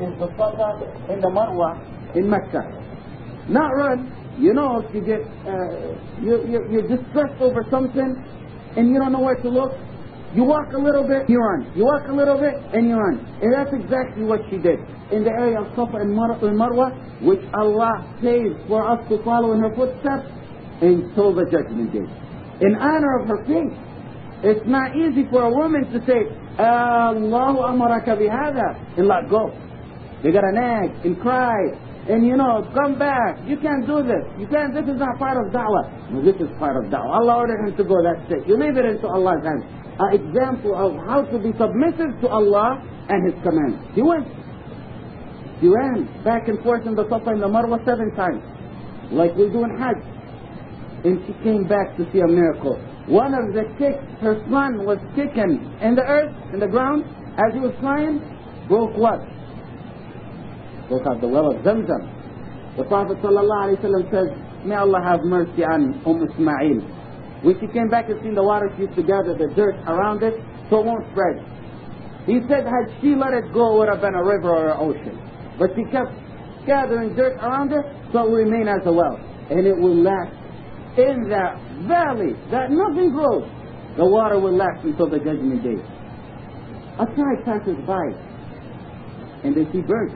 is the Safa and the Marwa in Mecca. Not run. You know, if you get, uh, you, you, you're distressed over something and you don't know where to look, you walk a little bit, you run. You walk a little bit, and you run. And that's exactly what she did. In the area of Safa and Marwa, which Allah saved for us to follow in her footsteps until the judgment day. In honor of her faith. It's not easy for a woman to say, Allahu amaraka bihada, and let go. They gotta nag and cry, and you know, come back. You can't do this. You can't, this is not part of da'wah. No, this is part of da'wah. Allah ordered him to go, that's it. You leave it into Allah's hands. An example of how to be submissive to Allah and His commands. He went. He ran back and forth in the Safa and the Marwa seven times, like we do in Hajj. And she came back to see a miracle. One of the kicks, her son was kicking in the earth, in the ground, as he was flying, broke what? Broke out the well of Zamzam. The Prophet ﷺ says, May Allah have mercy on Umm Ismail. When she came back and seen the water, she used to gather the dirt around it so it won't spread. He said, had she let it go, it would have been a river or an ocean. But she kept gathering dirt around it so it will remain as a well. And it will last in that valley that nothing grows. The water will last until the judgment day. A tribe passes by and they see birds.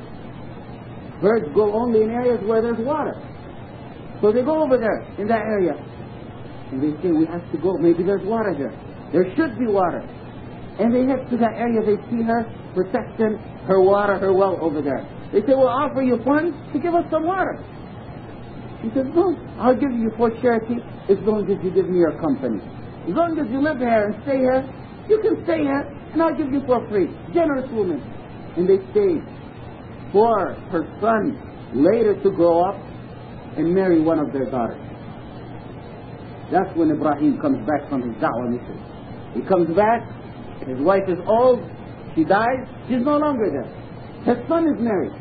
Birds go only in areas where there's water. So they go over there in that area. And they say, we have to go. Maybe there's water there. There should be water. And they head to that area. They see her protecting her water, her well over there. They say, we'll offer you funds to give us some water. He says, no, I'll give you for charity as long as you give me your company. As long as you live here and stay here, you can stay here and I'll give you for free. Generous woman. And they stayed for her son later to grow up and marry one of their daughters. That's when Ibrahim comes back from his da'wah mission. He comes back, his wife is old, she dies, she's no longer there. His son is married.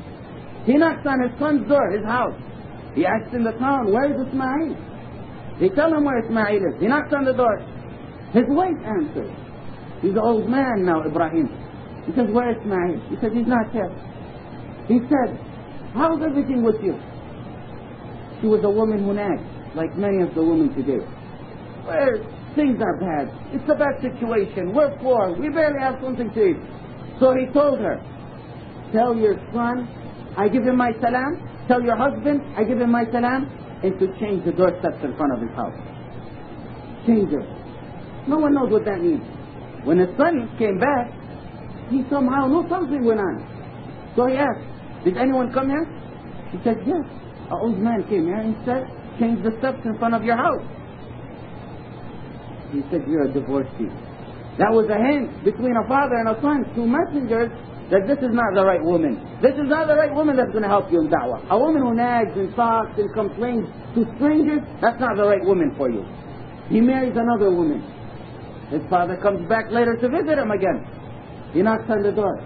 He knocks on his son's door, his house. He asks in the town, where is Ismail? They tell him where Ismail is. He knocks on the door. His wife answers. He's an old man now, Ibrahim. He says, where is Ismail? He says, he's not here. He said, how's everything with you? She was a woman who nagged, like many of the women today. Where things are bad. It's a bad situation. We're poor. We barely have something to eat. So he told her, tell your son, I give him my salam. Tell your husband, I give him my salam. And to change the doorsteps in front of his house. Change it. No one knows what that means. When his son came back, he somehow knew something went on. So he asked, did anyone come here? He said, yes. An old man came here and said, change the steps in front of your house. He said, you're a divorcee. That was a hint between a father and a son, two messengers, that this is not the right woman. This is not the right woman that's going to help you in da'wah. A woman who nags and talks and complains to strangers, that's not the right woman for you. He marries another woman. His father comes back later to visit him again. He knocks on the door.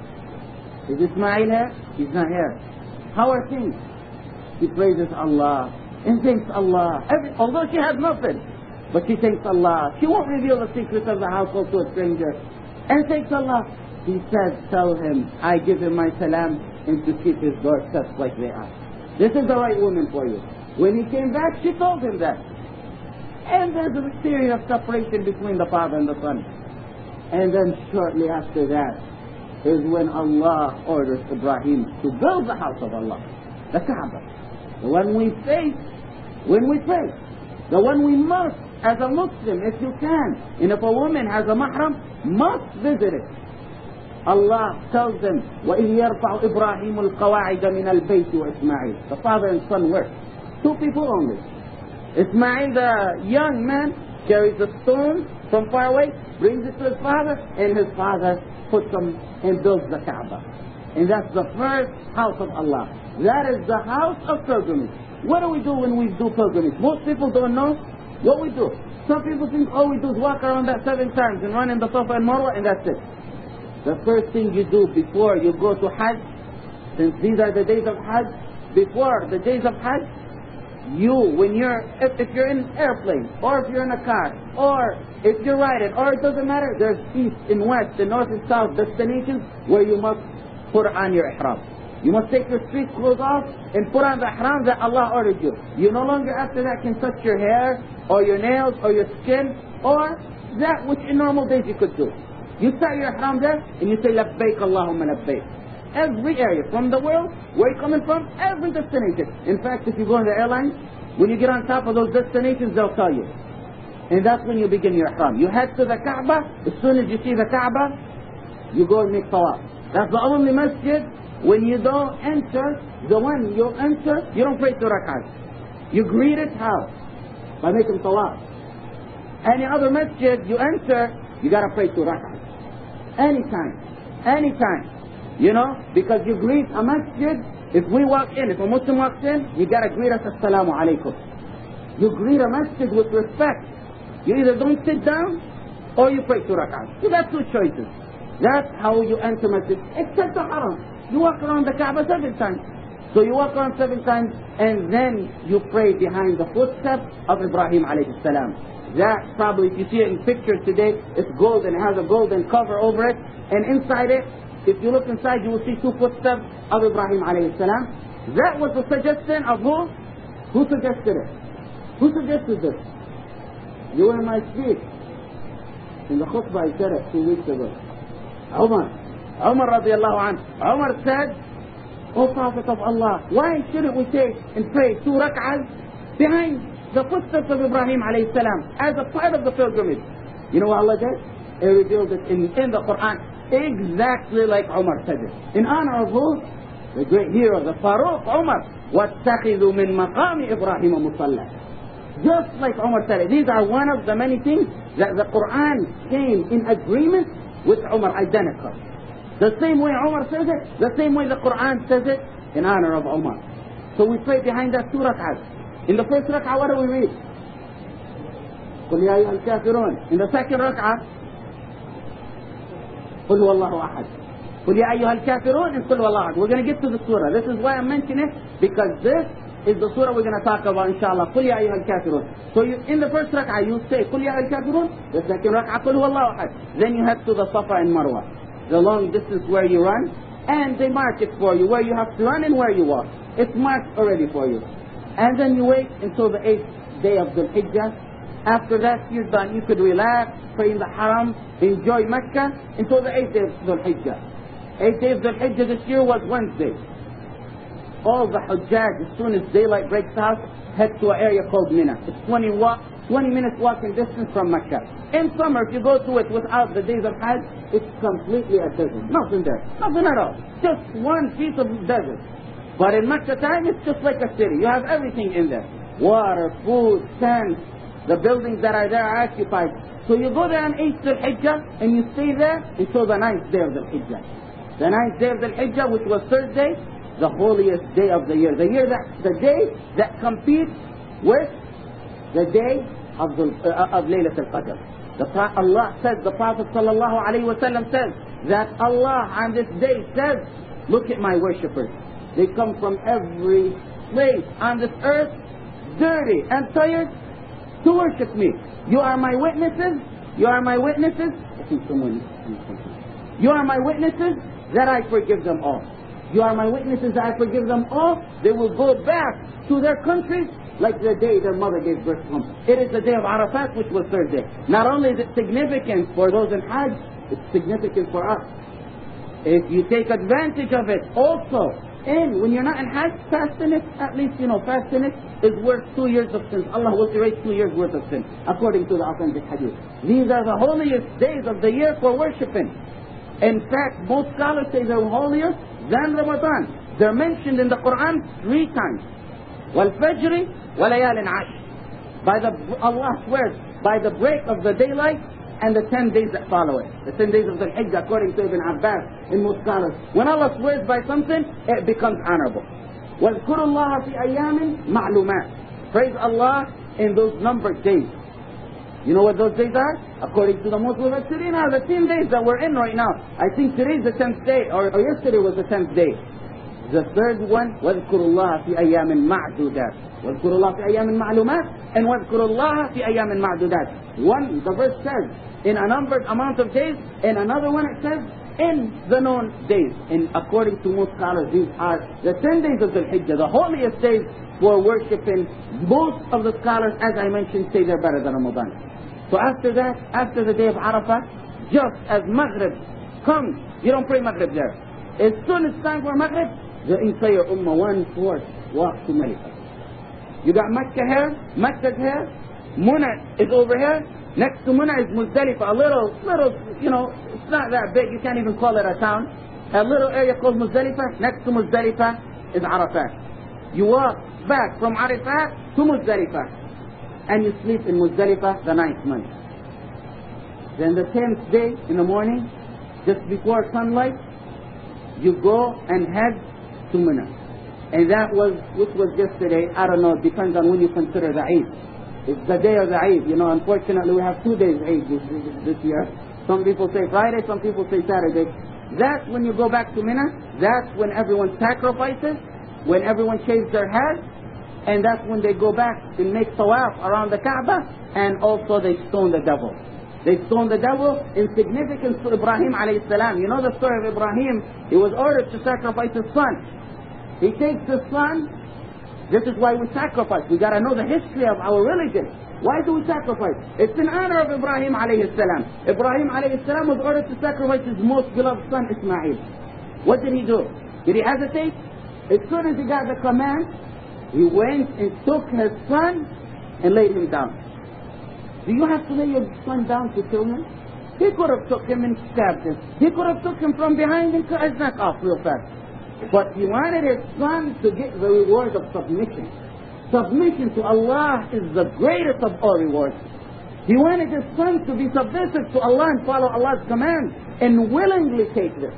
Is Ismail here? He's not here. How are things? She praises Allah and thanks Allah. Every, although she has nothing, but she thanks Allah. She won't reveal the secrets of the household to a stranger. And thanks Allah. He says, tell him, I give him my salam and to keep his doorsteps like they are. This is the right woman for you. When he came back, she told him that. And there's a period of separation between the father and the son. And then shortly after that is when Allah orders Ibrahim to build the house of Allah, the Kaaba. The one we face when we pray. The one we must, as a Muslim, if you can. And if a woman has a mahram, must visit it. Allah tells them, وَإِذْ يَرْفَعُ إِبْرَاهِيمُ الْقَوَاعِدَ مِنَ الْبَيْتِ وَإِسْمَاعِيلُ The father and son work. Two people only. Ismail, the young man, carries the stone from far away, brings it to his father, and his father puts them and builds the Kaaba. And that's the first house of Allah. That is the house of pilgrimage. What do we do when we do pilgrimage? Most people don't know what we do. Some people think all we do is walk around that seven times and run in the Safa and Marwa and that's it. The first thing you do before you go to Hajj, since these are the days of Hajj, before the days of Hajj, you, when you're, if, if you're in an airplane, or if you're in a car, or if you're riding, or it doesn't matter, there's east and west and north and south destinations where you must put on your ihram. You must take your street clothes off and put on the ihram that Allah ordered you. You no longer after that can touch your hair or your nails or your skin or that which in normal days you could do. You start your ihram there and you say labbaik Allahumma labbaik. Every area from the world, where you're coming from, every destination. In fact, if you go on the airlines, when you get on top of those destinations, they'll tell you. And that's when you begin your ihram. You head to the Kaaba. As soon as you see the Kaaba, you go and make tawaf. That's the only masjid when you don't enter, the one you enter, you don't pray two rak'ahs. You greet it how? By making tawaf. Any other masjid you enter, you gotta pray two rak'ahs. Anytime. Anytime. You know, because you greet a masjid, if we walk in, if a Muslim walks in, you gotta greet us assalamu alaikum. You greet a masjid with respect. You either don't sit down or you pray two rak'ahs. You got two choices. That's how you enter masjid. Except the haram. You walk around the Kaaba seven times. So you walk around seven times and then you pray behind the footsteps of Ibrahim alayhi salam. That probably, if you see it in pictures today, it's golden. It has a golden cover over it. And inside it, if you look inside, you will see two footsteps of Ibrahim alayhi salam. That was the suggestion of who? Who suggested it? Who suggested this? You in my speech. In the khutbah I said it two weeks ago. Umar. Umar radiallahu anhu. Umar said, O Prophet of Allah, why shouldn't we take and pray two rak'ahs behind the footsteps of Ibrahim alayhi salam as a part of the pilgrimage? You know what Allah did? He revealed it in, in the Quran exactly like Umar said it. In honor of who? The great hero, the Faruq Umar. وَاتَّخِذُوا مِن مَقَامِ إِبْرَاهِيمَ مُصَلَّى Just like Umar said it. These are one of the many things that the Quran came in agreement with Umar, identical. The same way Umar says it, the same way the Quran says it, in honor of Umar. So we pray behind that two rak'ahs. In the first rak'ah, what do we read? قل يا أيها الكافرون. In the second rak'ah, قل هو الله أحد. قل يا أيها الكافرون and قل هو الله أحد. We're going to get to the surah. This is why I'm mentioning it, because this is the surah we're going to talk about inshallah. قل يا أيها الكافرون. So you, in the first rak'ah you say قل يا أيها الكافرون. The second rak'ah قل هو الله أحد. Then you head to the Safa and Marwa. The long distance where you run. And they mark it for you where you have to run and where you walk. It's marked already for you. And then you wait until the eighth day of the Hijjah. After that you're done. You could relax, pray in the Haram, enjoy Mecca until the eighth day of the Hijjah. Eighth day of the Hijjah this year was Wednesday. All the Hujjaj, as soon as daylight breaks out, head to an area called Mina. It's 20, walk, 20 minutes walking distance from Mecca. In summer, if you go to it without the days of Hajj, it's completely a desert. Nothing there. Nothing at all. Just one piece of desert. But in Mecca time, it's just like a city. You have everything in there. Water, food, sand. The buildings that are there are occupied. So you go there on 8th Dhul Hijjah and you stay there until the ninth day of the Hijjah. The ninth day of the Hijjah, which was Thursday, the holiest day of the year. The year that the day that competes with the day of the uh, of Laylat al-Qadr. The Allah says, the Prophet sallallahu alaihi wasallam says that Allah on this day says, look at my worshippers. They come from every place on this earth, dirty and tired, to worship me. You are my witnesses. You are my witnesses. I think someone. You are my witnesses that I forgive them all. You are my witnesses that I forgive them all. They will go back to their countries like the day their mother gave birth to them. It is the day of Arafat, which was Thursday. Not only is it significant for those in Hajj, it's significant for us. If you take advantage of it, also, and when you're not in Hajj, fasting it, at least you know, fasting it is worth two years of sins. Allah will erase two years worth of sin, according to the authentic hadith. These are the holiest days of the year for worshipping. In fact, most scholars say they're holier than Ramadan. They're mentioned in the Quran three times. وَالْفَجْرِ وَلَيَالٍ عَشْرٍ By the, Allah swears, by the break of the daylight and the ten days that follow it. The ten days of the Hijjah, according to Ibn Abbas in most scholars. When Allah swears by something, it becomes honorable. وَاذْكُرُوا اللَّهَ فِي أَيَّامٍ مَعْلُومَاتٍ Praise Allah in those numbered days. You know what those days are? According to the Muslim Mufassirin are the 10 days that we're in right now. I think today's the 10th day, or, or yesterday was the 10th day. The third one, وَاذْكُرُوا اللَّهَ فِي أَيَّامٍ مَعْدُودَاتٍ وَاذْكُرُوا اللَّهَ فِي أَيَّامٍ مَعْلُومَاتٍ and وَاذْكُرُوا اللَّهَ فِي أَيَّامٍ مَعْدُودَاتٍ One, the verse says, in a numbered amount of days, in another one it says, in the known days. And according to most scholars, these are the 10 days of the Hijjah, the holiest days for worshiping. Most of the scholars, as I mentioned, say they're better than Ramadan. So after that, after the day of Arafah, just as Maghrib comes, you don't pray Maghrib there. As soon as time for Maghrib, the entire Ummah, one fourth, walk to Mecca. You got Mecca here, Mecca's here, Muna is over here, next to Muna is Muzdalifah, a little, little, you know, it's not that big, you can't even call it a town. A little area called Muzdalifah, next to Muzdalifah is Arafat. You walk back from Arafat to Muzdalifah, and you sleep in Muzdalifah the ninth month. Then the tenth day in the morning, just before sunlight, you go and head to Mina. And that was, which was yesterday, I don't know, it depends on when you consider the Eid. It's the day of the Eid. You know, unfortunately we have two days Eid this, this year. Some people say Friday, some people say Saturday. That's when you go back to Mina. That's when everyone sacrifices, when everyone shaves their head, and that's when they go back and make tawaf around the Kaaba, and also they stone the devil. They stone the devil in significance to Ibrahim alayhi salam. You know the story of Ibrahim? He was ordered to sacrifice his son. He takes son. This is why we sacrifice. We got to know the history of our religion. Why do we sacrifice? It's in honor of Ibrahim alayhi salam. Ibrahim alayhi salam was ordered to sacrifice his most beloved son Ismail. What did he do? Did he hesitate? As soon as he got the command, he went and took his son and laid him down. Do you have to lay your son down to kill him? He could have took him and stabbed him. He could have took him from behind and cut his neck off real fast. But he wanted his son to get the reward of submission. Submission to Allah is the greatest of all rewards. He wanted his son to be submissive to Allah and follow Allah's command and willingly take this.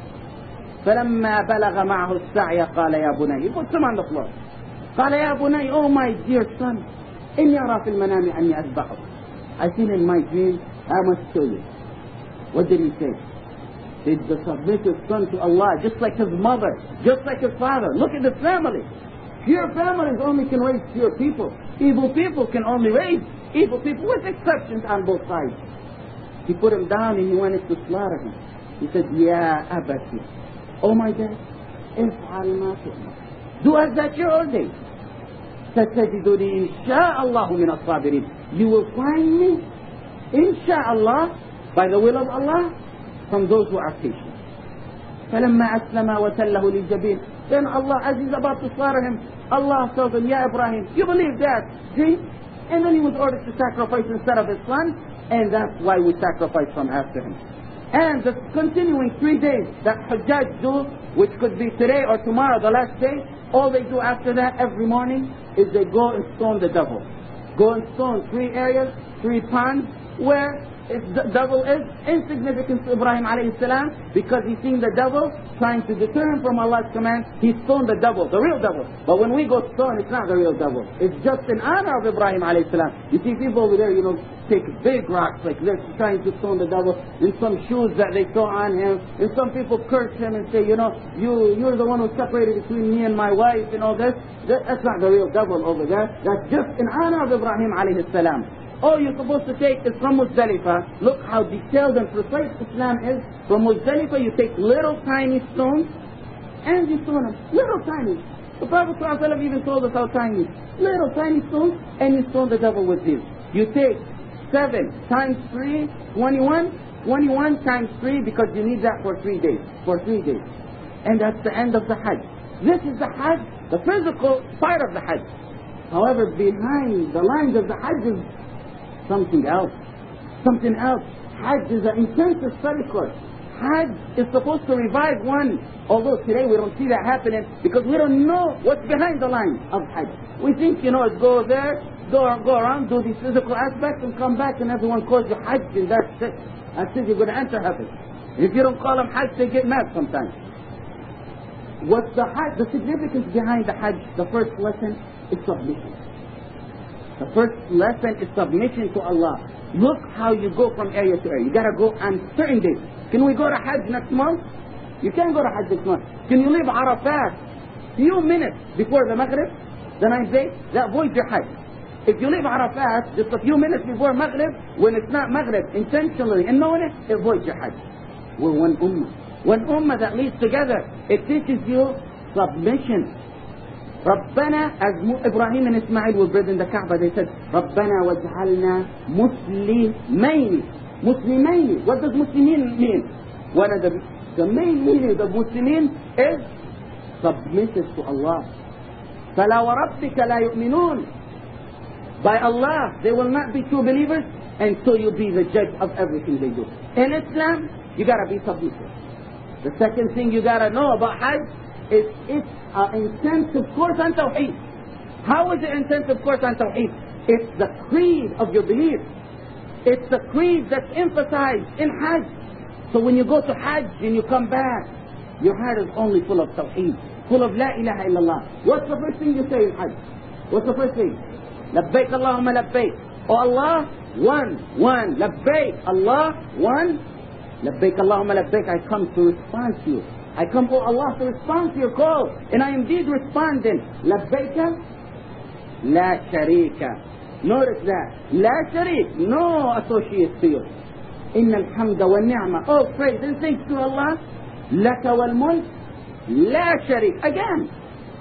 فلما بلغ معه السعي قال يا بني he puts him on the floor قال يا بني oh my dear son إني أرى في المنام أني أذبحك I seen in my dream, I must kill you. What did he say? Did the submissive son to Allah, just like his mother, just like his father. Look at the family. Pure families only can raise pure people. Evil people can only raise evil people, with exceptions on both sides. He put him down and he wanted to slaughter him. He said, Ya abati, oh my dad, افعل ما تؤمر. Do as that your old days. ستجدني إن شاء الله من الصابرين. You will find me, inshallah, by the will of Allah, from those who are patient. فلما أسلم وتله للجبين Then Allah, as he's about to slaughter him, Allah tells him, Ya Ibrahim, you believe that dream? And then he was ordered to sacrifice instead of his son, and that's why we sacrifice from after him. And the continuing three days that Hajjaj do, which could be today or tomorrow, the last day, all they do after that every morning is they go and stone the devil. Go and stone three areas, three ponds, where the devil is insignificant to Ibrahim alayhi salam because he's seen the devil trying to deter him from Allah's command. He stoned the devil, the real devil. But when we go stone, it's not the real devil. It's just in honor of Ibrahim alayhi salam. You see people over there, you know, take big rocks like this trying to stone the devil in some shoes that they throw on him. And some people curse him and say, you know, you, you're the one who separated between me and my wife and all this. That, that's not the real devil over there. That's just in honor of Ibrahim alayhi salam. All you're supposed to take is from Muzdalifah. Look how detailed and precise Islam is. From Muzdalifah you take little tiny stones and you stone them. Little tiny. The Prophet ﷺ even told us how tiny. Little tiny stones and you stone the devil with these. You take 7 times 3, 21. 21 times 3 because you need that for 3 days. For 3 days. And that's the end of the Hajj. This is the Hajj, the physical part of the Hajj. However, behind the lines of the Hajj is something else. Something else. Hajj is an intensive study course. Hajj is supposed to revive one, although today we don't see that happening because we don't know what's behind the line of Hajj. We think, you know, go there, go, go around, do these physical aspects and come back and everyone calls you Hajj and that's it. That's it, you're going to enter heaven. If you don't call them Hajj, they get mad sometimes. What's the Hajj, the significance behind the Hajj, the first lesson is submission. The first lesson is submission to Allah. Look how you go from area to area. You gotta go on certain days. Can we go to Hajj next month? You can't go to Hajj next month. Can you leave Arafat few minutes before the Maghrib, the ninth day? That voids your Hajj. If you leave Arafat just a few minutes before Maghrib, when it's not Maghrib, intentionally and knowing it, it voids your Hajj. We're one ummah. One ummah that leads together. It teaches you submission. ربنا as Ibrahim and Ismail were buried in the Kaaba they said ربنا واجعلنا مسلمين مسلمين what does مسلمين mean one of the the main meaning of مسلمين is submissive to Allah فلا وربك لا يؤمنون by Allah they will not be true believers until you be the judge of everything they do in Islam you gotta be submissive the second thing you gotta know about Hajj is it's an intensive course on Tawheed. How is it intensive course on Tawheed? It's the creed of your belief. It's the creed that's emphasized in Hajj. So when you go to Hajj and you come back, your heart is only full of Tawheed, full of La ilaha illallah. What's the first thing you say in Hajj? What's the first thing? Labbaik Allahumma labbaik. Oh Allah, one, one. Labbaik, Allah, one. Labbaik Allahumma labbaik. I come to respond to you. I come, oh Allah, to respond to your call. And I am indeed responding. Labbaika, la sharika. Notice that. La sharik, no associate to you. إن الحمد والنعمة. Oh, praise and thanks to Allah. لك والملك. لا شريك. Again.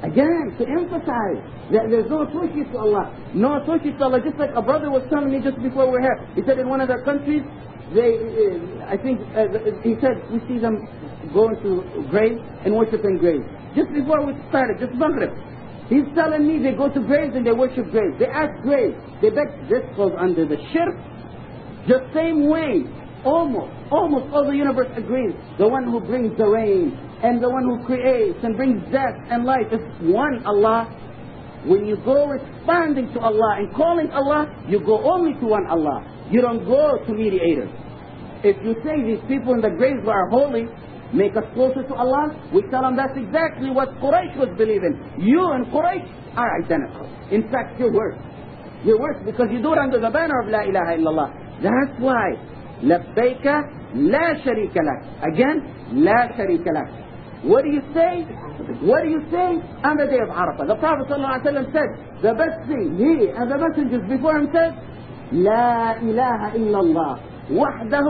Again, to emphasize that there's no associate to Allah. No associate to Allah. Just like a brother was telling me just before we we're here. He said in one of their countries, they, uh, I think, uh, he said, we see them going to graves and worshiping graves. Just before we started, just Maghrib. He's telling me they go to graves and they worship graves. They ask graves. They beg, this falls under the shirk. The same way, almost, almost all the universe agrees. The one who brings the rain and the one who creates and brings death and life is one Allah. When you go responding to Allah and calling Allah, you go only to one Allah. You don't go to mediators. If you say these people in the graves are holy, make us closer to Allah. We tell them that's exactly what Quraysh was believing. You and Quraysh are identical. In fact, you're worse. You're worse because you do it under the banner of La ilaha illallah. That's why لبيك لا شريك لك. Again, لا شريك لك. What do you say? What do you say on the day of Arafah? The Prophet ﷺ said, the best thing he and the messengers before him said, لا إله إلا الله وحده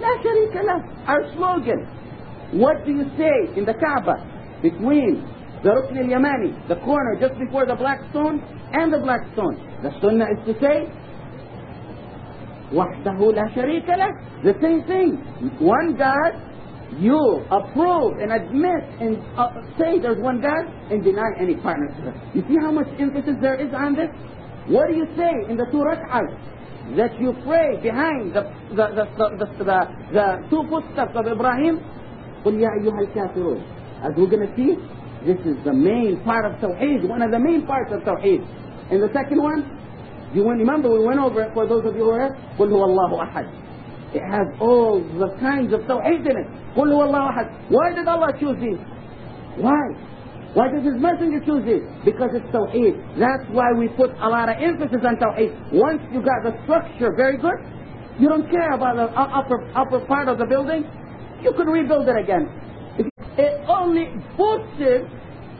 لا شريك له. Our slogan, What do you say in the Kaaba between the Rukn al-Yamani, the corner just before the black stone, and the black stone? The Sunnah is to say, وحده لا شريك له. The same thing. One God, you approve and admit and uh, say there's one God and deny any partners. You see how much emphasis there is on this? What do you say in the two rak'ahs? That you pray behind the, the, the, the, the, the two footsteps of Ibrahim قل يا أيها الكافرون As we're going to see, this is the main part of Tawheed, one of the main parts of Tawheed. And the second one, you remember we went over it for those of you who are here, قل هو الله أحد. It has all the kinds of Tawheed in it. قل هو الله أحد. Why did Allah choose these? Why? Why does His Messenger choose these? Because it's Tawheed. That's why we put a lot of emphasis on Tawheed. Once you got the structure very good, you don't care about the upper, upper part of the building, you can rebuild it again. It only boosted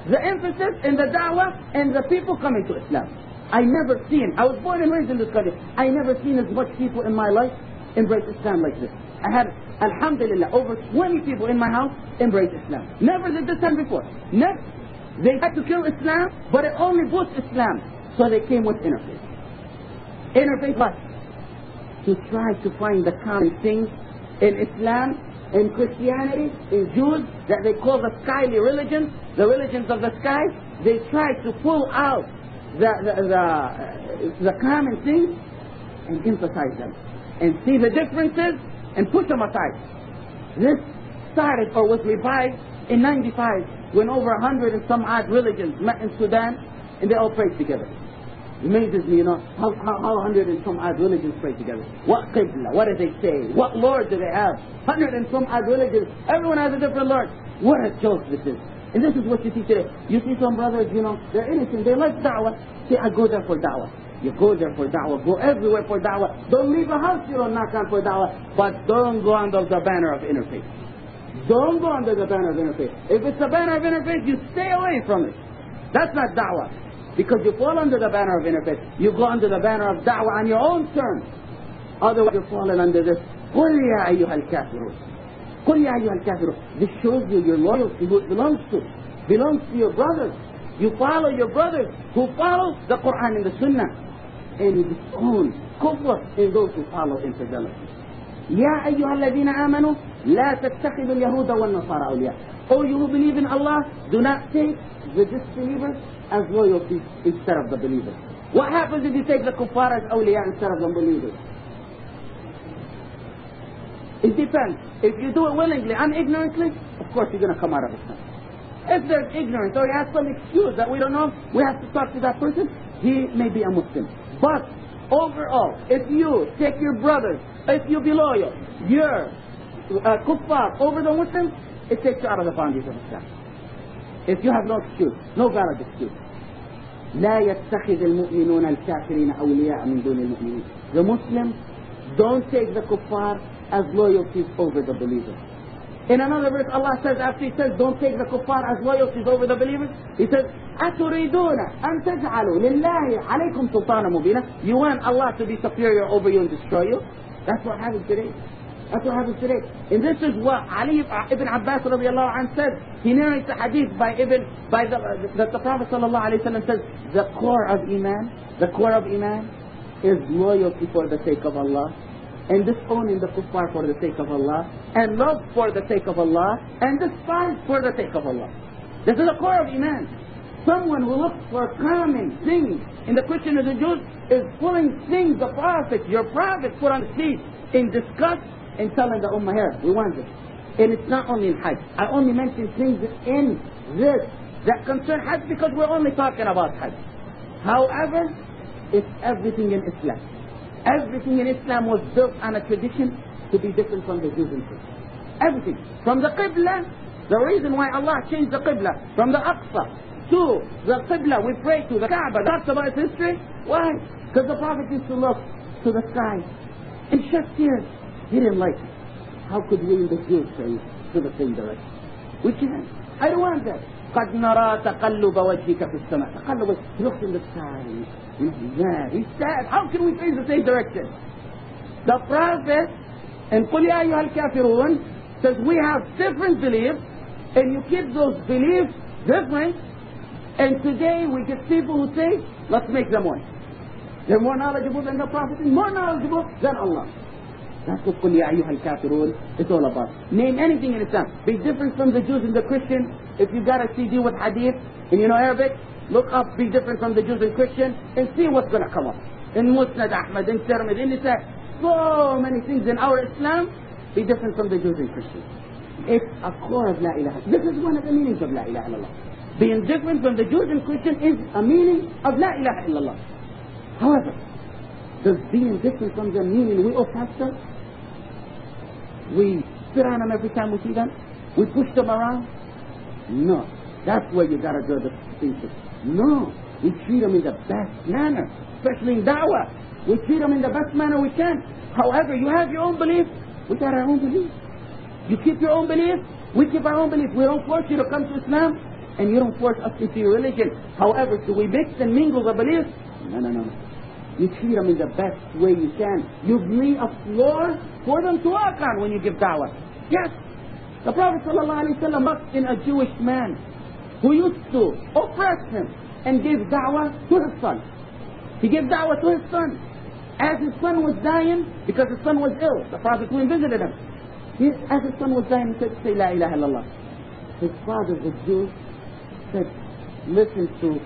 the emphasis in the da'wah and the people coming to Islam. I never seen, I was born and raised in this country, I never seen as much people in my life embrace Islam like this. I had, alhamdulillah, over 20 people in my house embrace Islam. Never did this time before. Never. They had to kill Islam, but it only boosts Islam. So they came with interfaith. Interfaith what? To try to find the common things in Islam in Christianity, in Jews, that they call the skyly religions, the religions of the sky, they try to pull out the, the, the, uh, the common things and emphasize them. And see the differences and push them aside. This started or was revived in 95 when over a hundred and some odd religions met in Sudan and they all prayed together amazes me, you know, how, how, how hundred and some odd religions pray together. What Qibla? What do they say? What Lord do they have? Hundred and some odd religions. Everyone has a different Lord. What a joke this is. And this is what you see today. You see some brothers, you know, they're innocent. They like da'wah. Say, I go there for da'wah. You go there for da'wah. Go everywhere for da'wah. Don't leave the house you don't knock on for da'wah. But don't go under the banner of interfaith. Don't go under the banner of interfaith. If it's a banner of interfaith, you stay away from it. That's not da'wah. Because you fall under the banner of interfaith. You go under the banner of da'wah on your own terms. Otherwise you're falling under this. قل يا أيها الكافرون قل يا أيها الكافرون. This shows you your loyalty, who it belongs to. Belongs to your brothers. You follow your brothers who follow the Quran and the Sunnah. And you disown kufr in those who follow infidelity. يا أيها الذين آمنوا لا تتخذوا اليهود والنصارى أولياء. Oh, you who believe in Allah, do not take the disbelievers as loyalty instead of the believers. What happens if you take the kuffar as awliya instead of the believers? It depends. If you do it willingly and ignorantly, of course you're going to come out of Islam. If there's ignorance or he has some excuse that we don't know, we have to talk to that person, he may be a Muslim. But overall, if you take your brothers, if you be loyal, you're uh, kuffar over the Muslims, it takes you out of the boundaries of Islam. If you have no excuse, no valid excuse. لا يتخذ المؤمنون الكافرين أولياء من دون المؤمنين. The Muslims don't take the kuffar as loyalties over the believers. In another verse, Allah says, after He says, don't take the kuffar as loyalties over the believers, He says, أتريدون أن تجعلوا لله عليكم سلطانا مبينا You want Allah to be superior over you and destroy you? That's what happens today. That's what happens today. And this is what Ali ibn Abbas radiallahu anh said. He narrates the hadith by Ibn, by the, that the Prophet sallallahu alayhi wa says, the core of Iman, the core of Iman is loyalty for the sake of Allah and disowning the kuffar for the sake of Allah, and love for the sake of Allah, and despise for the sake of Allah. This is the core of Iman. Someone who looks for common things in the Christian and the Jews is pulling things the Prophet, your Prophet put on the in disgust and telling the Ummah here, we want this. And it's not only in Hajj. I only mention things in this that concern Hajj because we're only talking about Hajj. However, it's everything in Islam. Everything in Islam was built on a tradition to be different from the Jews and Christians. Everything. From the Qibla, the reason why Allah changed the Qibla from the Aqsa to the Qibla we pray to, the Kaaba, that's about its history. Why? Because the Prophet used to look to the sky and shed tears. He didn't like it. How could we in the Jews say to the same direction? We can't. I don't want that. قد نرى تقلب وجهك في السماء تقلب he looks in the sky he's mad he's sad how can we face the same direction the prophet in قل يا أيها الكافرون says we have different beliefs and you keep those beliefs different and today we get people who say let's make them one they're more knowledgeable than the prophet and more knowledgeable than Allah that's what Qul Ayyuhal Kafirun is all about. Name anything in Islam. Be different from the Jews and the Christians. If you've got a CD with hadith and you know Arabic, look up Be Different from the Jews and Christians and see what's going to come up. In Musnad Ahmad, in Tirmidh, in Nisa, so many things in our Islam, be different from the Jews and Christians. It's a core of La ilaha. This is one of the meanings of La ilaha illallah. Being different from the Jews and Christians is a meaning of La ilaha illallah. However, does being different from the meaning we all have to? We spit on them every time we see them? We push them around? No. That's where you gotta draw the distinction. No. We treat them in the best manner, especially in da'wah. We treat them in the best manner we can. However, you have your own belief. We got our own belief. You keep your own belief. We keep our own belief. We don't force you to come to Islam, and you don't force us into your religion. However, do we mix and mingle the beliefs? No, no, no. You treat them in the best way you can. You lay a floor for them to walk on when you give da'wah. Yes. The Prophet ﷺ looked in a Jewish man who used to oppress him and gave da'wah to his son. He gave da'wah to his son. As his son was dying, because his son was ill, the Prophet went visited him. He, as his son was dying, he said, say La ilaha illallah. His father, the Jew, said, listen to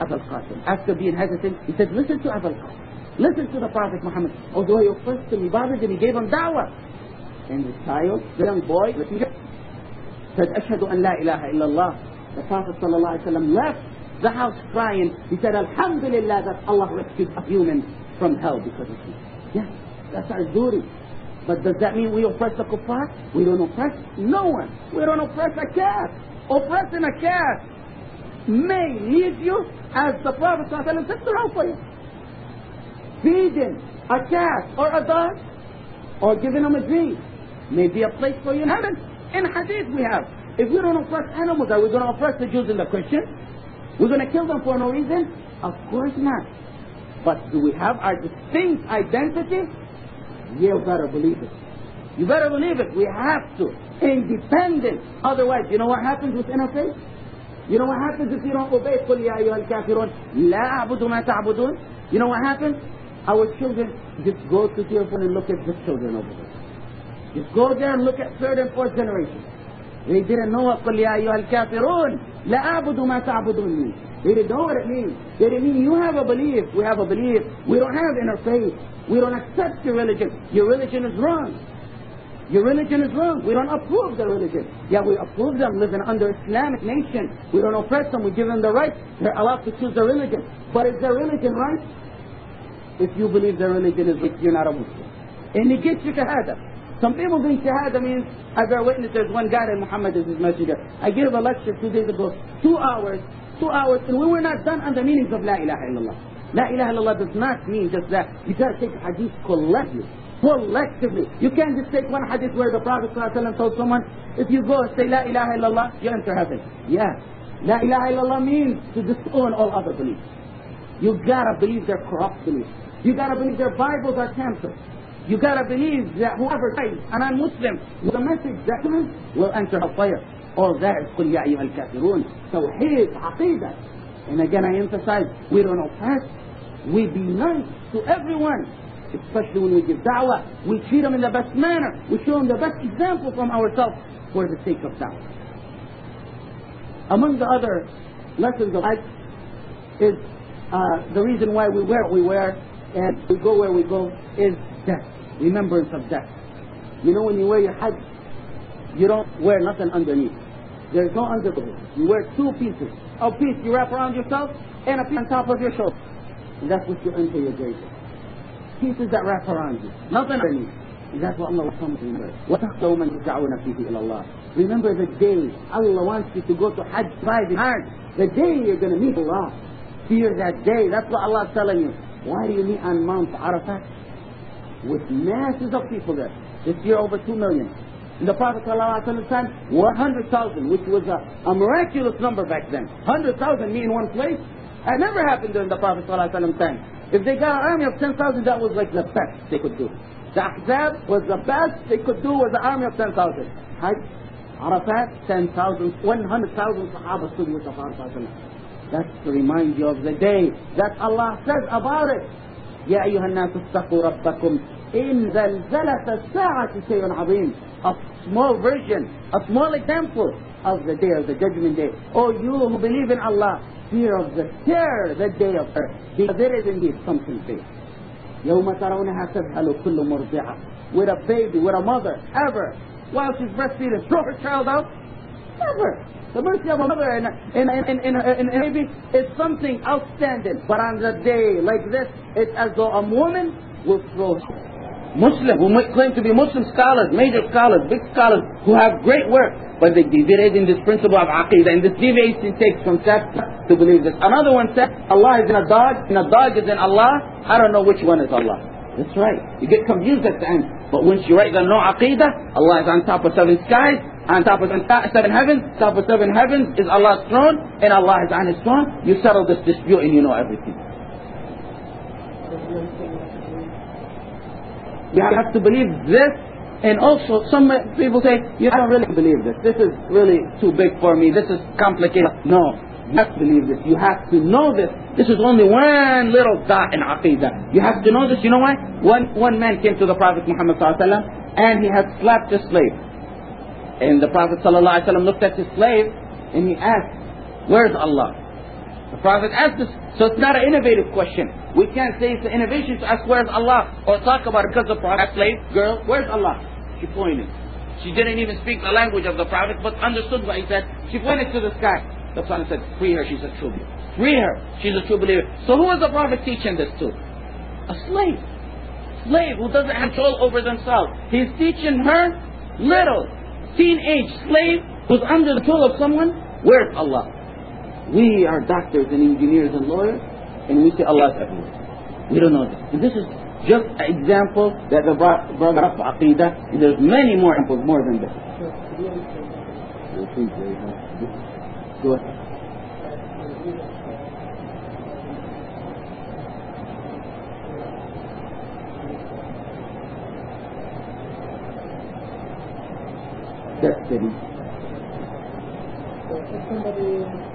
Abul Qasim. After being hesitant, he said, listen to Abul Qasim. Listen to the Prophet Muhammad. Although he oppressed him, he bothered him, he gave him da'wah. And the child, the young boy, said, Ashhadu an la ilaha illallah. The Prophet ﷺ left the house crying. He said, Alhamdulillah that Allah rescued a human from hell because of you. Yes, that's our duty. But does that mean we oppress the kuffar? We don't oppress no one. We don't oppress a cat. Oppressing a cat may lead you, as the Prophet ﷺ said, to you feeding a cat or a dog or giving them a drink may be a place for you in heaven. In hadith we have. If we don't oppress animals, are we going to oppress the Jews and the Christians? We're going to kill them for no reason? Of course not. But do we have our distinct identity? You better believe it. You better believe it. We have to. independent. Otherwise, you know what happens with interfaith? You know what happens if you don't obey? قُلْ يَا أَيُّهَا الْكَافِرُونَ لَا أَعْبُدُ مَا تَعْبُدُونَ You know what happens? Our children, just go to the phone and look at the children over there. Just go there and look at third and fourth generation. They didn't know what قُلْ يَا أَيُّهَا الْكَافِرُونَ لَا أَعْبُدُ مَا تَعْبُدُونَ means. They didn't know what it means. They didn't mean you have a belief. We have a belief. We don't have interfaith. We don't accept your religion. Your religion is wrong. Your religion is wrong. We don't approve the religion. Yeah, we approve them living under Islamic nation. We don't oppress them. We give them the right. They're allowed to choose their religion. But is their religion right? If you believe their religion is right, you're not a Muslim. And it gets you shahada. Some people think shahada means I bear witness there's one God and Muhammad is his messenger. I gave a lecture two days ago, two hours, two hours, and we were not done on the meanings of La ilaha illallah. La ilaha illallah does not mean just that. You gotta take hadith collectively collectively. You can't just take one hadith where the Prophet ﷺ told someone, if you go and say La ilaha illallah, you enter heaven. Yeah. La ilaha illallah means to disown all other beliefs. You gotta believe their corrupt beliefs. You gotta believe their Bibles are tampered. You gotta believe that whoever dies an non-Muslim with a message that will enter hellfire. All that is قل يا أيها الكافرون. Tawheed, aqidah. And again I emphasize, we don't oppress. We be nice to everyone especially when we give da'wah, we treat them in the best manner. We show them the best example from ourselves for the sake of da'wah. Among the other lessons of Hajj is uh, the reason why we wear what we wear and we go where we go is death, remembrance of death. You know when you wear your Hajj, you don't wear nothing underneath. There's no underclothing. You wear two pieces. A piece you wrap around yourself and a piece on top of your shoulder. And that's what you enter your grave with pieces that wrap around you. Nothing underneath. And that's what Allah comes to remember. وَتَخْتَوْ مَنْ تَدْعَوْنَ فِيهِ إِلَى اللَّهِ Remember the day Allah wants you to go to Hajj private hard. The day you're going to meet Allah. Fear that day. That's what Allah is telling you. Why do you meet on Mount Arafat? With masses of people there. This year over two million. In the Prophet ﷺ time, 100,000, which was a, a miraculous number back then. 100,000 me in one place. That never happened during the Prophet ﷺ time. If they got an army of 10,000, that was like the best they could do. The Ahzab was the best they could do was an army of 10,000. Hajj, Arafat, 10,000, 100,000 Sahaba stood with the Prophet That's to remind you of the day that Allah says about it. يا أيها الناس اتقوا ربكم إن زلزلة الساعة شيء عظيم A small version, a small example of the day of the judgment day. Oh, you who believe in Allah, fear of the terror, the day of earth. Because there is indeed something big. يوم ترونها تذهل كل مرضعة with a baby, with a mother, ever, while she's breastfeeding, throw her child out? Never. The mercy of a mother in, in, in, in, in, in a baby is something outstanding. But on the day like this, it's as though a woman will throw Muslim, who claim to be Muslim scholars, major scholars, big scholars, who have great work, but they deviate in this principle of aqidah, and this deviation takes from sect to believe this. Another one said, Allah is in a dog, and a dog is in Allah, I don't know which one is Allah. That's right. You get confused at the end. But once you write the no aqidah, Allah is on top of seven skies, on top of seven heavens, top of seven heavens is Allah's throne, and Allah is on His throne, you settle this dispute and you know everything. You have to believe this. And also, some people say, you don't really believe this. This is really too big for me. This is complicated. No, you have to believe this. You have to know this. This is only one little dot in Aqidah. You have to know this. You know why? One, one man came to the Prophet Muhammad and he had slapped a slave. And the Prophet ﷺ looked at his slave and he asked, where's Allah? The Prophet asked this, so it's not an innovative question. We can't say it's an innovation to ask where's Allah or talk about it because the Prophet slave girl, where's Allah? She pointed. She didn't even speak the language of the Prophet, but understood what he said. She pointed to the sky. The Prophet said, free her, she's a true believer. Free her, she's a true believer. So who is the Prophet teaching this to? A slave. Slave who doesn't have control over themselves. He's teaching her, little, teenage slave who's under the control of someone. Where's Allah? We are doctors and engineers and lawyers, and we say Allah is everywhere. We don't know this. And this is just an example that the brother of Aqidah, and there's many more examples more than this. Go ahead. destiny. It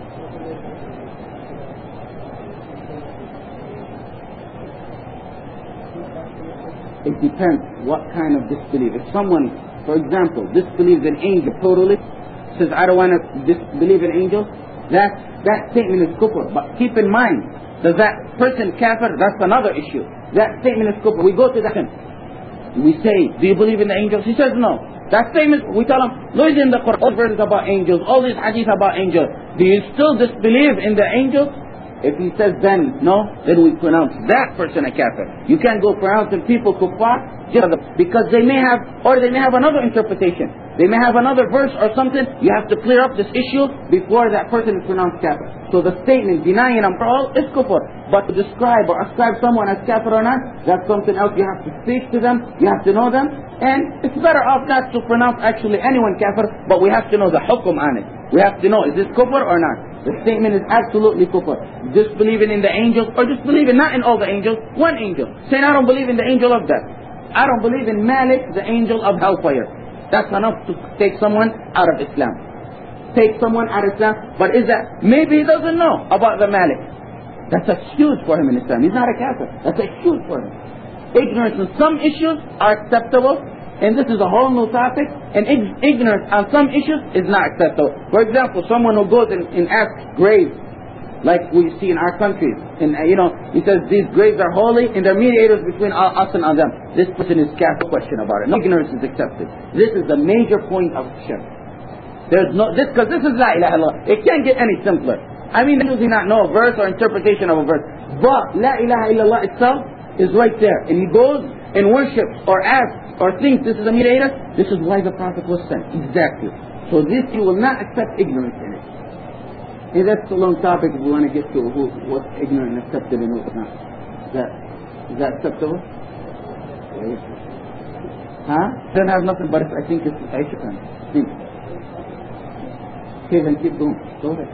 depends what kind of disbelief. If someone, for example, disbelieves in angel totally, says, I don't want to disbelieve in angels, that, that statement is kufr. But keep in mind, does that person kafir? That's another issue. That statement is kufr. We go to that we say, do you believe in the angels? He says no. That statement, we tell him, look in the Quran, all verses about angels, all these hadith about angels. Do you still disbelieve in the angels? If he says then no, then we pronounce that person a kafir. You can't go pronouncing people kuffar because they may have, or they may have another interpretation. They may have another verse or something. You have to clear up this issue before that person is pronounced kafir. So the statement denying them for all is kufr. But to describe or ascribe someone as kafir or not, that's something else. You have to speak to them. You have to know them. And it's better off not to pronounce actually anyone kafir, but we have to know the hukum on it. We have to know, is this kufr or not? The statement is absolutely kufr. Disbelieving in the angels or disbelieving not in all the angels, one angel. Saying I don't believe in the angel of death. I don't believe in Malik, the angel of hellfire. That's enough to take someone out of Islam. Take someone out of Islam. But is that, maybe he doesn't know about the Malik. That's a huge for him in Islam. He's not a kafir. That's a huge for him. Ignorance in some issues are acceptable, and this is a whole new topic, and ignorance on some issues is not acceptable. For example, someone who goes and, and asks graves like we see in our countries. And uh, you know, he says these graves are holy and they're mediators between us and them. This person is cast question about it. No ignorance is accepted. This is the major point of shirk. There's no this because this is la ilaha illallah. It can't get any simpler. I mean, does he not know a verse or interpretation of a verse? But la ilaha illallah itself is right there, and he goes and worships or asks or thinks this is a mediator. This is why the Prophet was sent. Exactly. So this you will not accept ignorance in it. Hey, that's a long topic if we want to get to who, what's ignorant and accepted and what's not. Is that, is that acceptable? Huh? Doesn't have nothing, but I think it's Aisha can. Think. Okay, then keep going. Go ahead.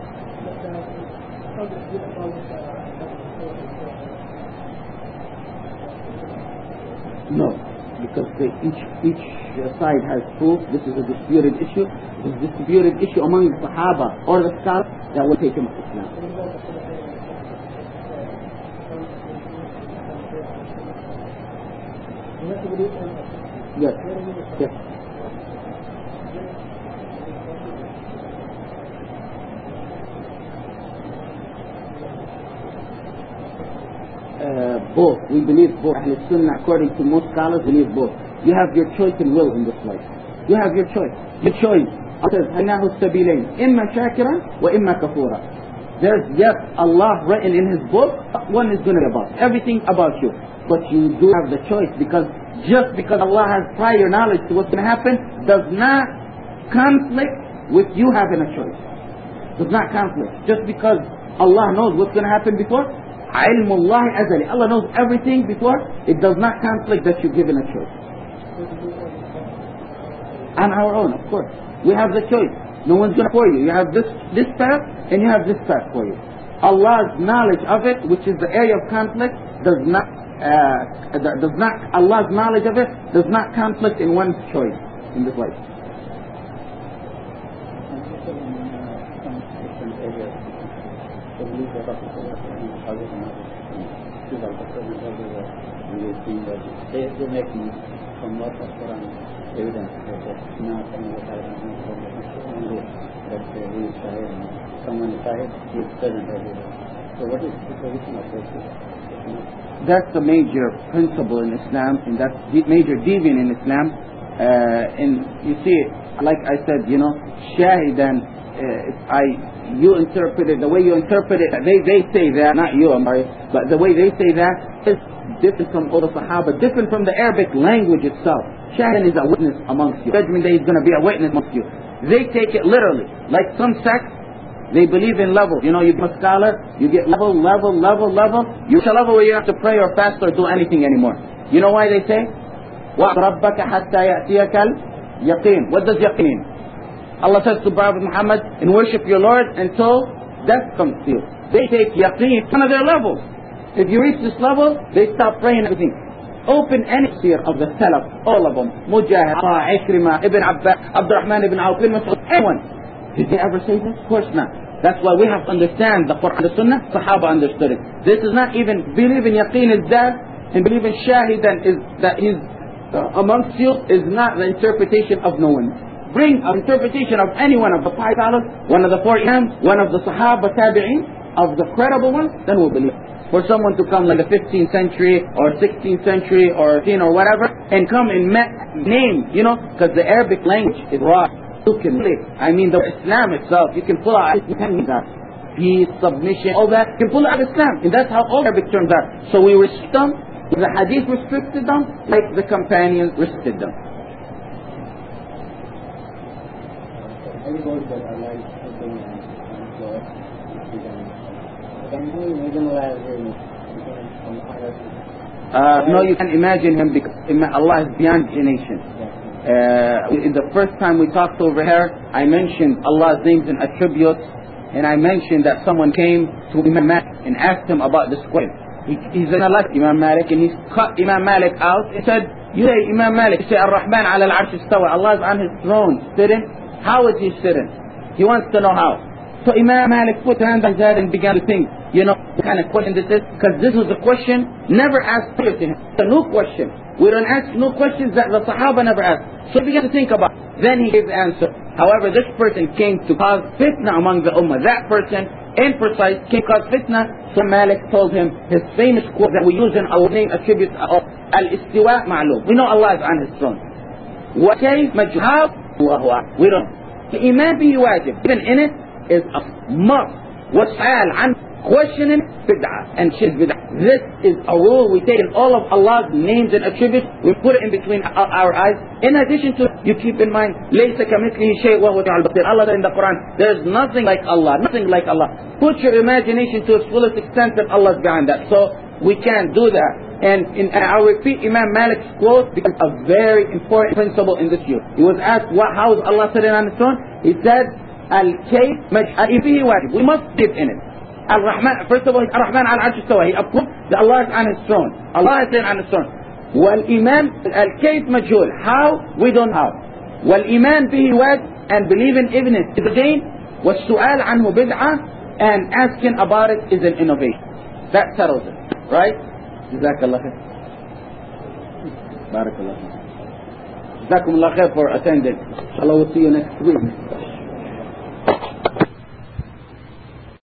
No, because each each uh, side has proof. This is a disputed issue. This disputed issue among the Sahaba or the scholars that will take him Islam. Yes, yes. Uh, both. We believe both. Ahl Sunnah, according to most scholars, believe both. You have your choice and will in this life. You have your choice. Your choice says, هَنَاهُ السَّبِيلَيْنِ إِمَّا شَاكِرًا وَإِمَّا كَفُورًا There's, yes, Allah written in His book, one is going to be about, everything about you. But you do have the choice because just because Allah has prior knowledge to what's going to happen does not conflict with you having a choice. Does not conflict. Just because Allah knows what's going to happen before, ilmullah. Allah knows everything before, it does not conflict that you're given a choice. On our own, of course. We have the choice. No one's going to for you. You have this, this path and you have this path for you. Allah's knowledge of it, which is the area of conflict, does not, uh, does not, Allah's knowledge of it does not conflict in one's choice in this life. So what is the position of? That's the major principle in Islam, and that's the major deviant in Islam. Uh, and you see, like I said, you know, shahidan, uh, I, you interpret it, the way you interpret it, they, they say that, not you, I'm sorry, but the way they say that is different from all the Sahaba, different from the Arabic language itself. Shahidan is a witness amongst you. Judgment day is going to be a witness amongst you. They take it literally. Like some sects, they believe in level. You know, you become a scholar, you get level, level, level, level. You reach a level where you have to pray or fast or do anything anymore. You know why they say? وَرَبَّكَ حَتَّى يَأْتِيَكَ الْيَقِينَ What does yaqeen mean? Allah says to Prophet Muhammad, and worship your Lord until death comes to you. They take yaqeen, one of their levels. If you reach this level, they stop praying everything. Open any seer of the Salaf, all of them. Mujahid, Ikrimah, Ibn Abbas, Abdurrahman ibn Auf, anyone. Did they ever say this? Of course not. That's why we have to understand the Quran, the Sunnah, Sahaba understood it. This is not even believe in yaqeen is that, and believe in shahidan is that he's uh, amongst you is not the interpretation of no one. Bring an interpretation of any one of the five scholars, one of the four imams, one of the Sahaba tabi'in, of the credible ones, then we'll believe. For someone to come like the 15th century or 16th century or 10 or whatever and come and name, you know, because the Arabic language is raw. You can I mean, the Islam itself, you can pull out, you can that. Peace, submission, all that, you can pull out Islam. And that's how all Arabic terms are. So we restrict them, the Hadith restricted them, like the companions restricted them. Any words that are like something and God, can we visualize him from Uh, no, you can't imagine him because Allah is beyond imagination. Uh, in the first time we talked over here, I mentioned Allah's names and attributes, and I mentioned that someone came to Imam Malik and asked him about this question. He, he's an Allah, Imam Malik, and he cut Imam Malik out and said, you say Imam Malik, you say Ar-Rahman ala al-Arsh istawa, Allah is on his throne, sitting. How is he sitting? He wants to know how. So Imam Malik put hand on his head and began to think, you know, what kind of question this is? Because this was a question never asked to him. It's a new question. We don't ask new questions that the Sahaba never asked. So he began to think about it. Then he gave the answer. However, this person came to cause fitna among the ummah. That person, in precise, came to cause fitna. So Malik told him his famous quote that we use in our name attributes of Al-Istiwa Ma'lum. We know Allah is on his throne. وكيف مجهاب الله أعلم. We don't. الإيمان به واجب. Even in it is a must. وسؤال عن questioning bid'ah and shirk bid'ah. This is a rule we take in all of Allah's names and attributes. We put it in between our, our eyes. In addition to, you keep in mind, لَيْسَ كَمِثْلِهِ شَيْء وَهُوَ الْبَصِيرُ Allah said in the Quran, there's nothing like Allah, nothing like Allah. Put your imagination to its fullest extent that Allah's behind that. So we can't do that. And, in, and I'll repeat Imam Malik's quote because a very important principle in this view. He was asked, what, how is Allah sitting on his throne? He said, Al-Kayf Maj'al wajib. We must live in it. Al-Rahman, first of all, Ar-Rahman al-Arsh istawa. He approved that Allah is on his throne. Allah is on his throne. والإيمان الكيف مجهول. How? We don't know. والإيمان به واجب and believing in it is a gain. والسؤال عنه بدعة and asking about it is an innovation. That settles it. Right? جزاك الله خير. بارك الله فيك. جزاكم الله خير for attending. Allah will see you next week.